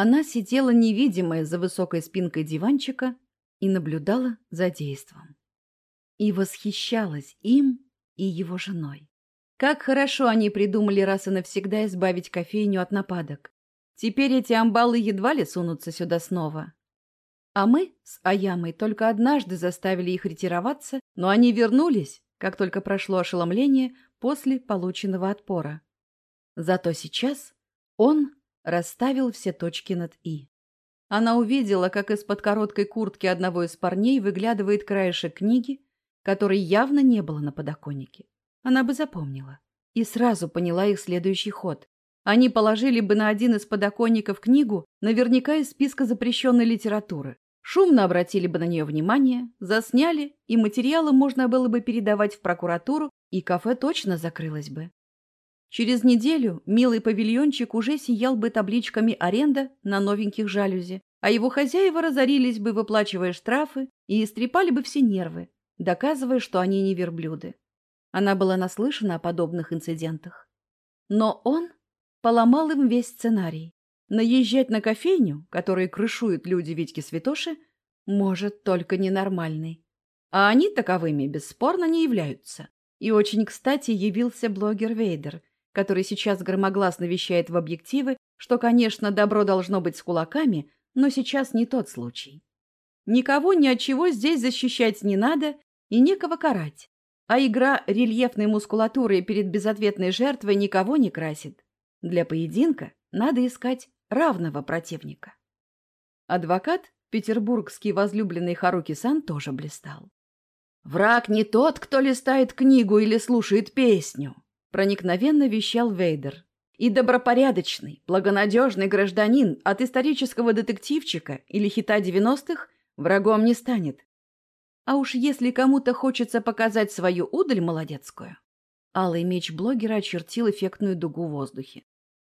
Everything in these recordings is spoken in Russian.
Она сидела невидимая за высокой спинкой диванчика и наблюдала за действом. И восхищалась им и его женой. Как хорошо они придумали раз и навсегда избавить кофейню от нападок. Теперь эти амбалы едва ли сунутся сюда снова. А мы с Аямой только однажды заставили их ретироваться, но они вернулись, как только прошло ошеломление после полученного отпора. Зато сейчас он расставил все точки над «и». Она увидела, как из-под короткой куртки одного из парней выглядывает краешек книги, которой явно не было на подоконнике. Она бы запомнила. И сразу поняла их следующий ход. Они положили бы на один из подоконников книгу, наверняка из списка запрещенной литературы. Шумно обратили бы на нее внимание, засняли, и материалы можно было бы передавать в прокуратуру, и кафе точно закрылось бы. Через неделю милый павильончик уже сиял бы табличками «Аренда» на новеньких жалюзи, а его хозяева разорились бы, выплачивая штрафы, и истрепали бы все нервы, доказывая, что они не верблюды. Она была наслышана о подобных инцидентах. Но он поломал им весь сценарий. Наезжать на кофейню, которую крышуют люди Витьки Святоши, может только ненормальный. А они таковыми бесспорно не являются. И очень кстати явился блогер Вейдер, который сейчас громогласно вещает в объективы, что, конечно, добро должно быть с кулаками, но сейчас не тот случай. Никого ни от чего здесь защищать не надо и некого карать. А игра рельефной мускулатуры перед безответной жертвой никого не красит. Для поединка надо искать равного противника. Адвокат, петербургский возлюбленный Харуки-сан, тоже блистал. «Враг не тот, кто листает книгу или слушает песню», проникновенно вещал Вейдер. И добропорядочный, благонадежный гражданин от исторического детективчика или хита девяностых врагом не станет. А уж если кому-то хочется показать свою удаль молодецкую, алый меч блогера очертил эффектную дугу в воздухе,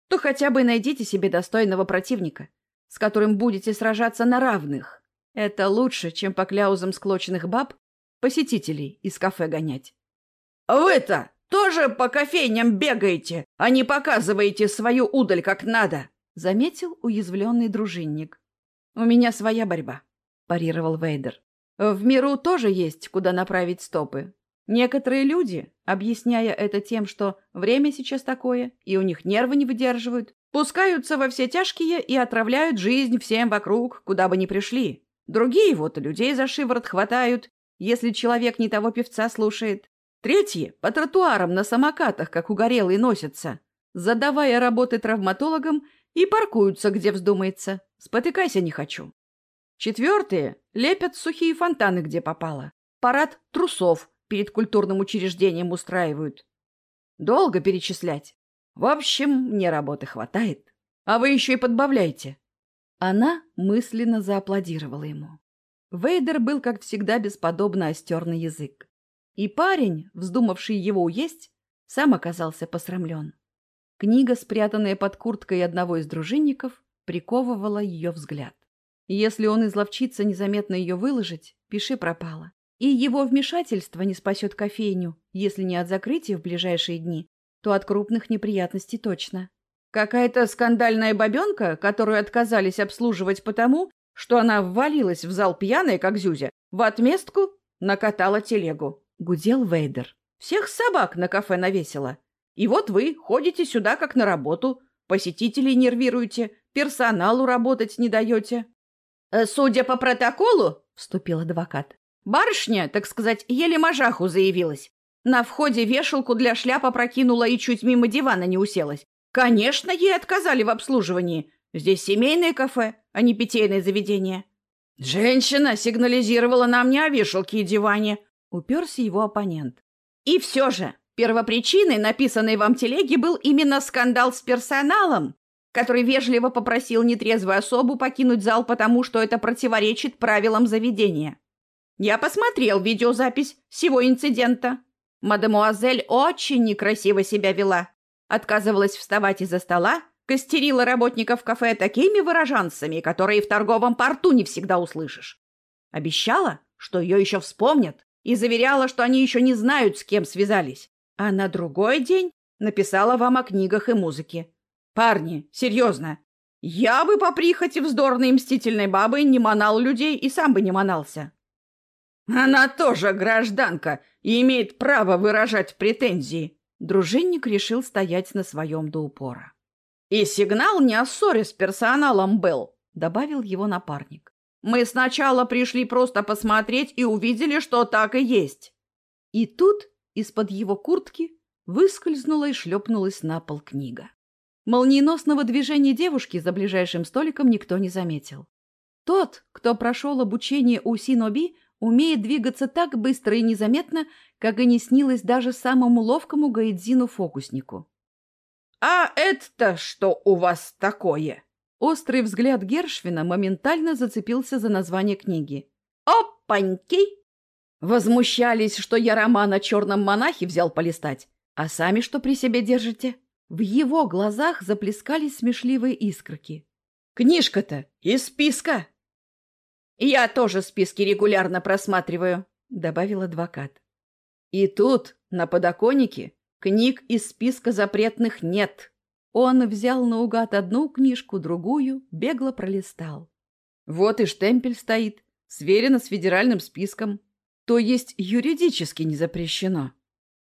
то хотя бы найдите себе достойного противника, с которым будете сражаться на равных. Это лучше, чем по кляузам склоченных баб посетителей из кафе гонять. — А вы-то тоже по кофейням бегаете, а не показываете свою удаль как надо, — заметил уязвленный дружинник. — У меня своя борьба, — парировал Вейдер. — В миру тоже есть, куда направить стопы. Некоторые люди, объясняя это тем, что время сейчас такое, и у них нервы не выдерживают, пускаются во все тяжкие и отравляют жизнь всем вокруг, куда бы ни пришли. Другие вот людей за шиворот хватают, если человек не того певца слушает. Третьи по тротуарам на самокатах, как угорелые, носятся, задавая работы травматологам и паркуются, где вздумается. Спотыкайся не хочу. Четвертые лепят сухие фонтаны, где попало. Парад трусов перед культурным учреждением устраивают. Долго перечислять. В общем, мне работы хватает. А вы еще и подбавляйте. Она мысленно зааплодировала ему. Вейдер был, как всегда, бесподобно остерный язык. И парень, вздумавший его уесть, сам оказался посрамлен. Книга, спрятанная под курткой одного из дружинников, приковывала ее взгляд. Если он изловчится незаметно ее выложить, пиши пропало. И его вмешательство не спасет кофейню, если не от закрытия в ближайшие дни, то от крупных неприятностей точно. Какая-то скандальная бабенка, которую отказались обслуживать потому, что она ввалилась в зал пьяная, как Зюзя, в отместку накатала телегу гудел Вейдер. «Всех собак на кафе навесила. И вот вы ходите сюда как на работу, посетителей нервируете, персоналу работать не даете». «Э, «Судя по протоколу», — вступил адвокат, «барышня, так сказать, еле мажаху заявилась. На входе вешалку для шляпа прокинула и чуть мимо дивана не уселась. Конечно, ей отказали в обслуживании. Здесь семейное кафе, а не питейное заведение». «Женщина сигнализировала нам не о вешалке и диване», Уперся его оппонент. И все же, первопричиной написанной вам телеги был именно скандал с персоналом, который вежливо попросил нетрезвую особу покинуть зал, потому что это противоречит правилам заведения. Я посмотрел видеозапись всего инцидента. Мадемуазель очень некрасиво себя вела. Отказывалась вставать из-за стола, костерила работников кафе такими выражанцами, которые в торговом порту не всегда услышишь. Обещала, что ее еще вспомнят, и заверяла, что они еще не знают, с кем связались. А на другой день Написала вам о книгах и музыке. Парни, серьезно, я бы по прихоти вздорной мстительной бабы не манал людей и сам бы не манался. Она тоже гражданка и имеет право выражать претензии. Дружинник решил стоять на своем до упора. И сигнал не о ссоре с персоналом был, добавил его напарник. Мы сначала пришли просто посмотреть и увидели, что так и есть. И тут из-под его куртки выскользнула и шлепнулась на пол книга. Молниеносного движения девушки за ближайшим столиком никто не заметил. Тот, кто прошел обучение у Синоби, умеет двигаться так быстро и незаметно, как и не снилось даже самому ловкому гаидзину-фокуснику. «А это что у вас такое?» Острый взгляд Гершвина моментально зацепился за название книги. «Опаньки!» Возмущались, что я роман о черном монахе взял полистать. А сами что при себе держите? В его глазах заплескались смешливые искорки. «Книжка-то из списка!» «Я тоже списки регулярно просматриваю», — добавил адвокат. «И тут, на подоконнике, книг из списка запретных нет». Он взял наугад одну книжку, другую, бегло пролистал. Вот и штемпель стоит, сверено с федеральным списком. То есть юридически не запрещено.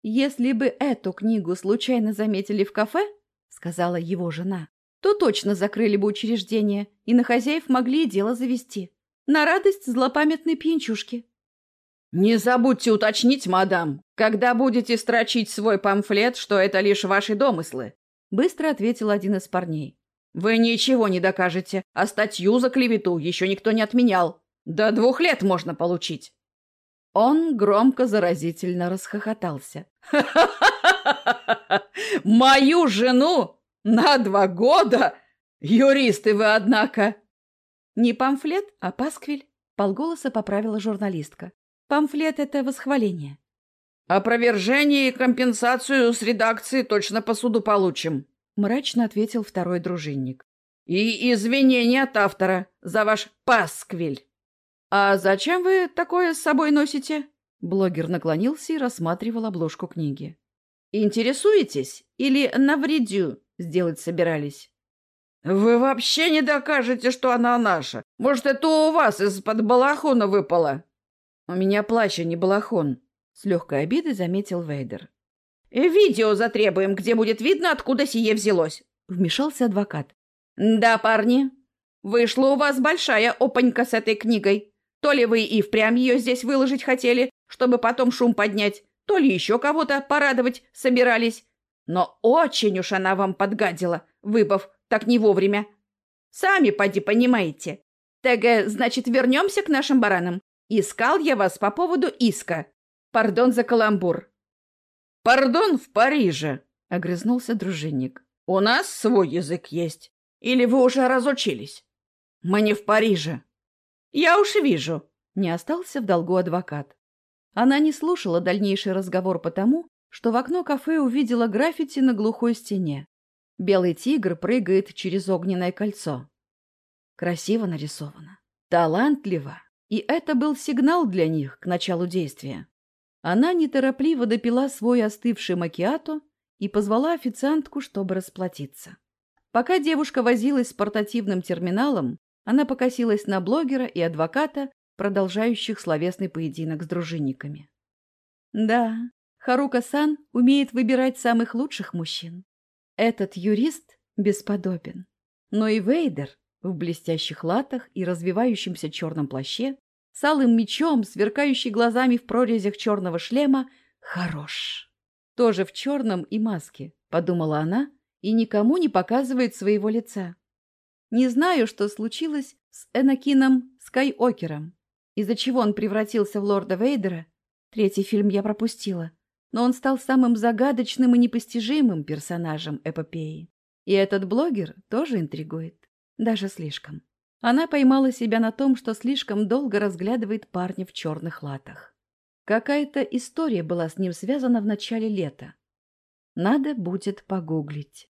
Если бы эту книгу случайно заметили в кафе, сказала его жена, то точно закрыли бы учреждение, и на хозяев могли дело завести. На радость злопамятной пьянчушки. «Не забудьте уточнить, мадам, когда будете строчить свой памфлет, что это лишь ваши домыслы», — быстро ответил один из парней. «Вы ничего не докажете, а статью за клевету еще никто не отменял. До двух лет можно получить». Он громко заразительно расхохотался. Мою жену на два года? Юристы вы, однако!» «Не памфлет, а пасквиль», — полголоса поправила журналистка. «Памфлет — это восхваление». «Опровержение и компенсацию с редакции точно по суду получим», — мрачно ответил второй дружинник. «И извинения от автора за ваш пасквиль». «А зачем вы такое с собой носите?» Блогер наклонился и рассматривал обложку книги. «Интересуетесь или навредю сделать собирались?» «Вы вообще не докажете, что она наша. Может, это у вас из-под балахона выпало?» «У меня плащ, а не балахон», — с легкой обидой заметил Вейдер. «Видео затребуем, где будет видно, откуда сие взялось», — вмешался адвокат. «Да, парни, вышла у вас большая опанька с этой книгой. То ли вы и впрямь ее здесь выложить хотели, чтобы потом шум поднять, то ли еще кого-то порадовать собирались. Но очень уж она вам подгадила, выбав так не вовремя. Сами поди понимаете. Так, э, значит, вернемся к нашим баранам. Искал я вас по поводу иска. Пардон за каламбур. Пардон в Париже, — огрызнулся дружинник. У нас свой язык есть. Или вы уже разучились? Мы не в Париже. «Я уж вижу», — не остался в долгу адвокат. Она не слушала дальнейший разговор потому, что в окно кафе увидела граффити на глухой стене. Белый тигр прыгает через огненное кольцо. Красиво нарисовано, талантливо, и это был сигнал для них к началу действия. Она неторопливо допила свой остывший макиато и позвала официантку, чтобы расплатиться. Пока девушка возилась с портативным терминалом, она покосилась на блогера и адвоката, продолжающих словесный поединок с дружинниками. Да, Харука-сан умеет выбирать самых лучших мужчин. Этот юрист бесподобен. Но и Вейдер в блестящих латах и развивающемся черном плаще, с алым мечом, сверкающий глазами в прорезях черного шлема, хорош. Тоже в черном и маске, подумала она, и никому не показывает своего лица. Не знаю, что случилось с Энакином Скайокером, из-за чего он превратился в лорда Вейдера. Третий фильм я пропустила, но он стал самым загадочным и непостижимым персонажем эпопеи. И этот блогер тоже интригует, даже слишком. Она поймала себя на том, что слишком долго разглядывает парня в черных латах. Какая-то история была с ним связана в начале лета. Надо будет погуглить.